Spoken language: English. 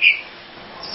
change.